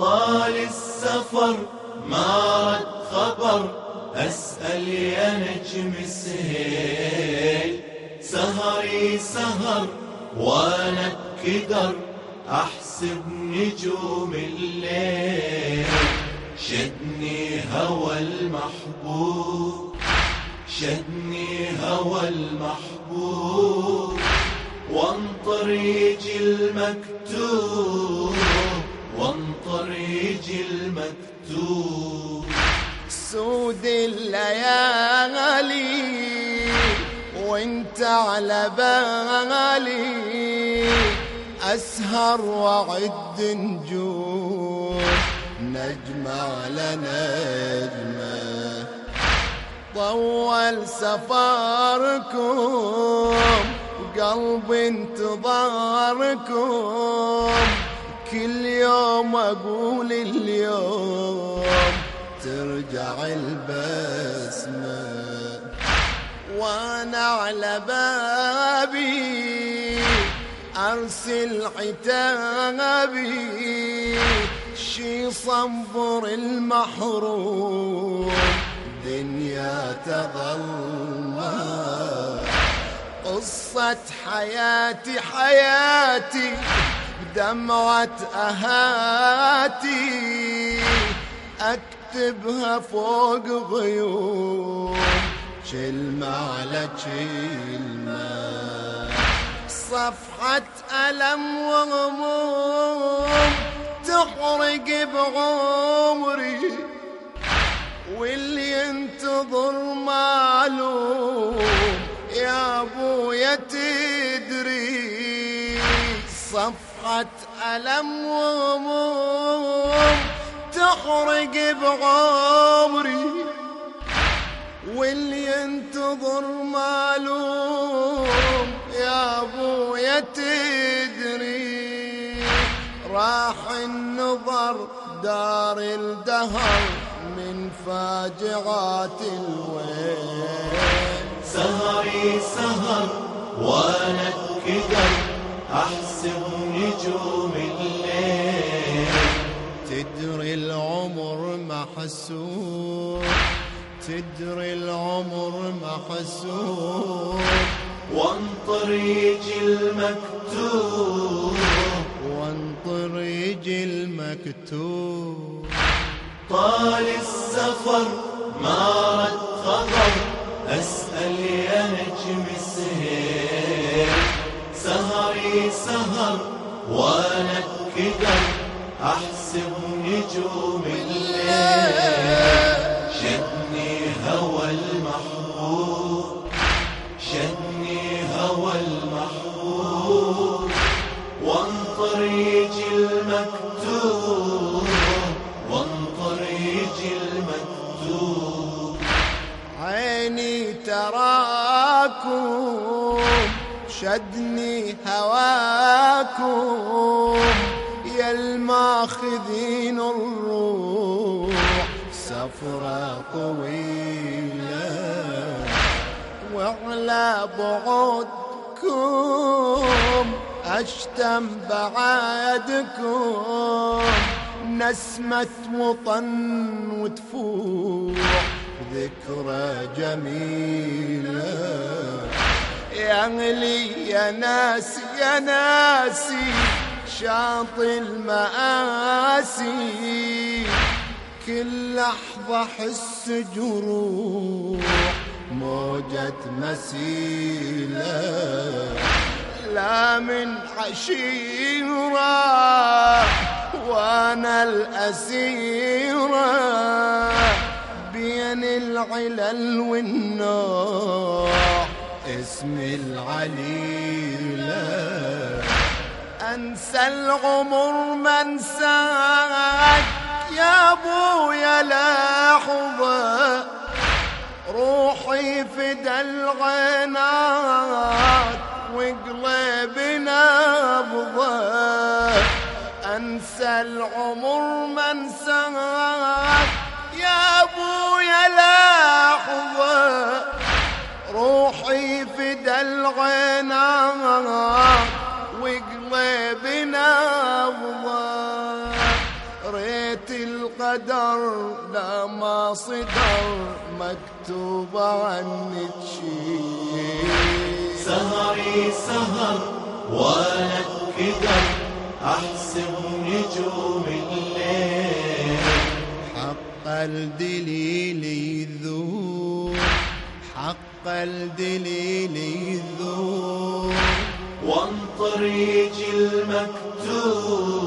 طال السفر ما رد خبر أسأل يا نجم السهيل. سهري سهر وأنا بكدر أحسب نجوم الليل. شدني هوى المحبوب شدني هوى المحبوب. وانطر يجي المكتوب وانطر يجي المكتوب. سود الليالي وانت على بالي. أسهر وأعد نجوم. نجمة على نجمة طول سفركم قلبي انتظاركم. كل يوم أقول اليوم ترجع البسمة وأنا على بابي أرسل عتابي شي صبر المحروم دنيا تظل قصة حياتي حياتي بدمعة أهاتي أكتبها فوق غيوم كلمة على كلمة صفحة ألم وغموم تحرق بعمري واللي ينتظر معلوم يا أبويا تدري. صفحة ألم وغموم تحرق بعمري واللي ينتظر معلوم يا أبويا تدري راح النظر دار الدهر من فاجعات الويل. سهري سهر وأنا كدر. احسب نجوم الليل. تدري العمر محسوب. تدري العمر محسوب. وانطر يجي المكتوب. وانطر يجي المكتوب. طال السفر ما رد خبر. أسأل يا نجم سهر وأنا كدر أحسب نجوم الليل. شدني هوى المحبوب. شدني هوى المحبوب. وانطر يجي المكتوب. وانطر يجي المكتوب. عيني تراكم. شدني هواكم. يا الماخذين الروح سفرة طويلة وعلى بعدكم أشتم بعادكم نسمة وطن وتفوح ذكرى جميلة. أغلي يا ناسي يا ناسي شاطئ المآسي. كل لحظة حس جروح موجة مسيلة. لا من عشيرة وأنا الأسيرة. بين العلل والنار اسمي العليلة أنسى العمر ما انساك يا أبويا لحظة روحي فدى الغنات وقلبي نبضة أنسى العمر ما انساك القدر لا ما صدر مكتوب عنك شي سهري سهر وأنا كدر أحسب نجوم الليل. حق الدليل يذوب حق الدليل يذوب وانطر يجي المكتوب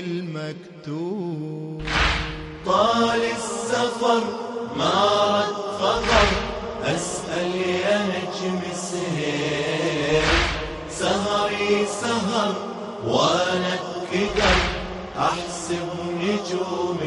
المكتوب. طال السفر ما رد خبر أسأل يا نجم السهير سهري سهر وأنا كدر أحسب نجوم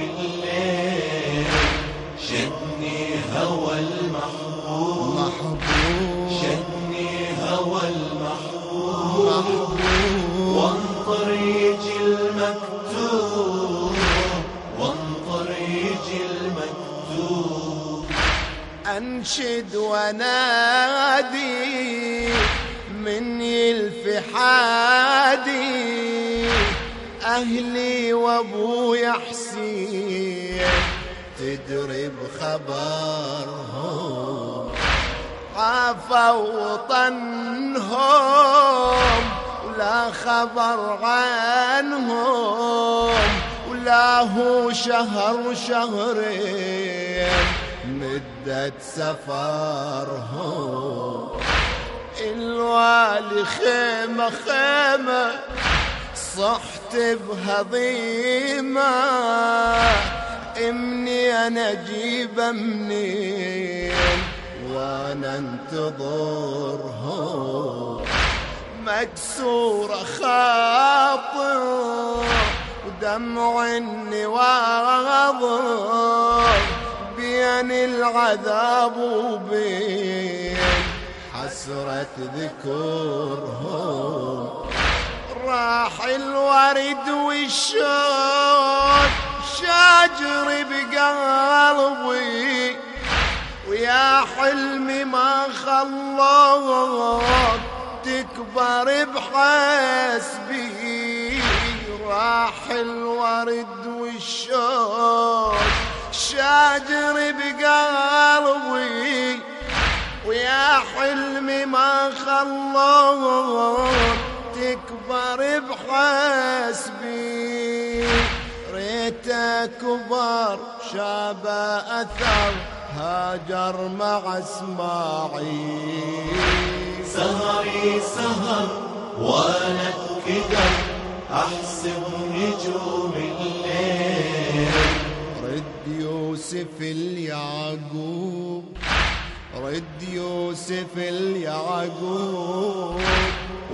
أهلي وأبويا حسين تدري بخبرهم عافوا وطنهم ولا خبر عنهم ولا هو شهر شهرين مدة سفرهم. الوالي خيمة خيمة صحت بهضيمة امني أنا أجيب منين؟ وأنا انتظرهم. مكسورة خاطر ودمع النواظر بين العذاب وبين حسرة ذكرهم راح الورد والشوق شاجر بقلبي. ويا حلمي ما خلصت تكبر بحسبي. راح الورد والشوق شاجر بقلبي. ويا حلمي ما خلصت تكبر بحسبي ريته كبر شاب أثر هاجر مع إسماعيل. سهري سهر وأنا كدر أحسب نجوم الليل. رد يوسف اليعقوب رد يوسف اليعقوب.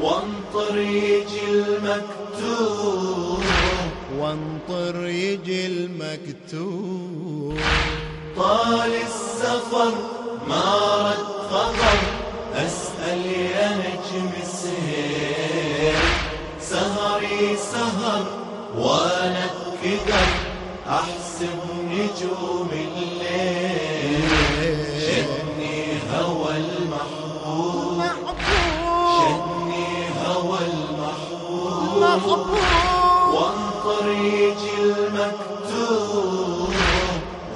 وانطر يجي المكتوب. وانطر يجي المكتوب. طال السفر ما رد خبر أسأل يا نجم السهير. سهري سهر وأنا كدر أحسب نجوم الليل. شدني هوى المحبوب وانطر يجي المكتوب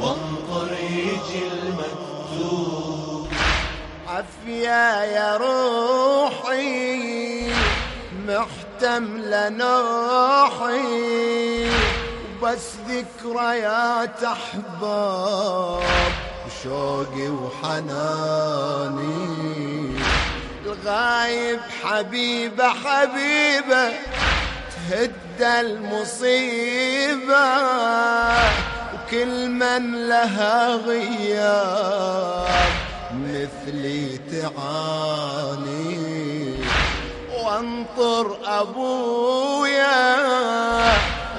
وانطر يجي المكتوب. عافية يا روحي محتملة نوحي وبس ذكريات أحباب وشوقي وحناني. الغايب حبيبة حبيبة تهد المصيبة وكل من لها غياب مثلي تعاني. وانطر أبويا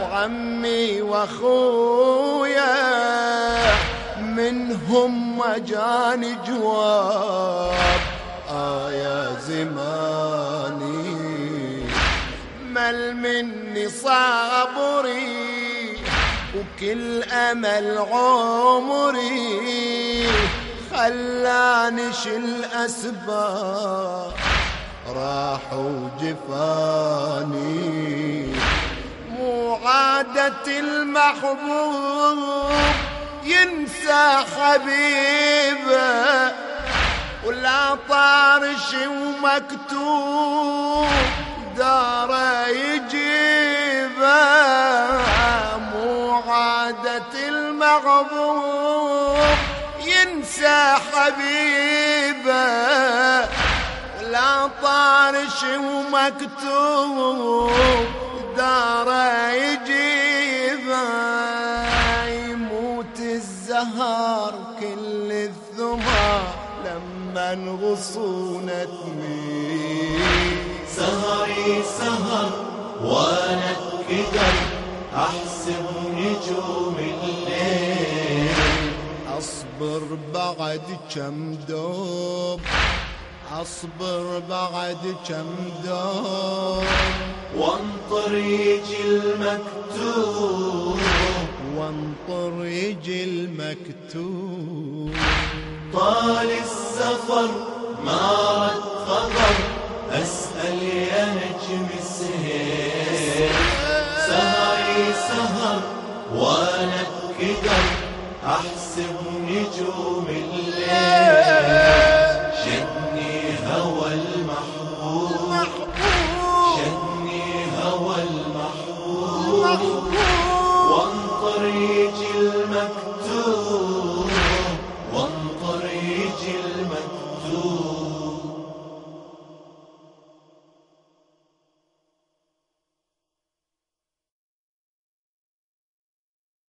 وعمي وأخويا منهم ما جاني جواب آه يا زماني. مل مني صبري وكل أمل عمري خلاني شل أسباب راحوا جفاني مو عادة المحبوب ينسى حبيبه ولا طارش ومكتوب. داره يجيبه مو عادة المغبوب. ينسى حبيبه لا طارش ومكتوب. داره يجيبه يموت الزهر كل الثمار. لما غصونة تميل احسب نجوم الليل. أصبر بعد كم دوب أصبر بعد كم دوب وانطر يجي المكتوب وانطر يجي المكتوب طال السفر ما رد خبر. أسأل يا السهيل الوجود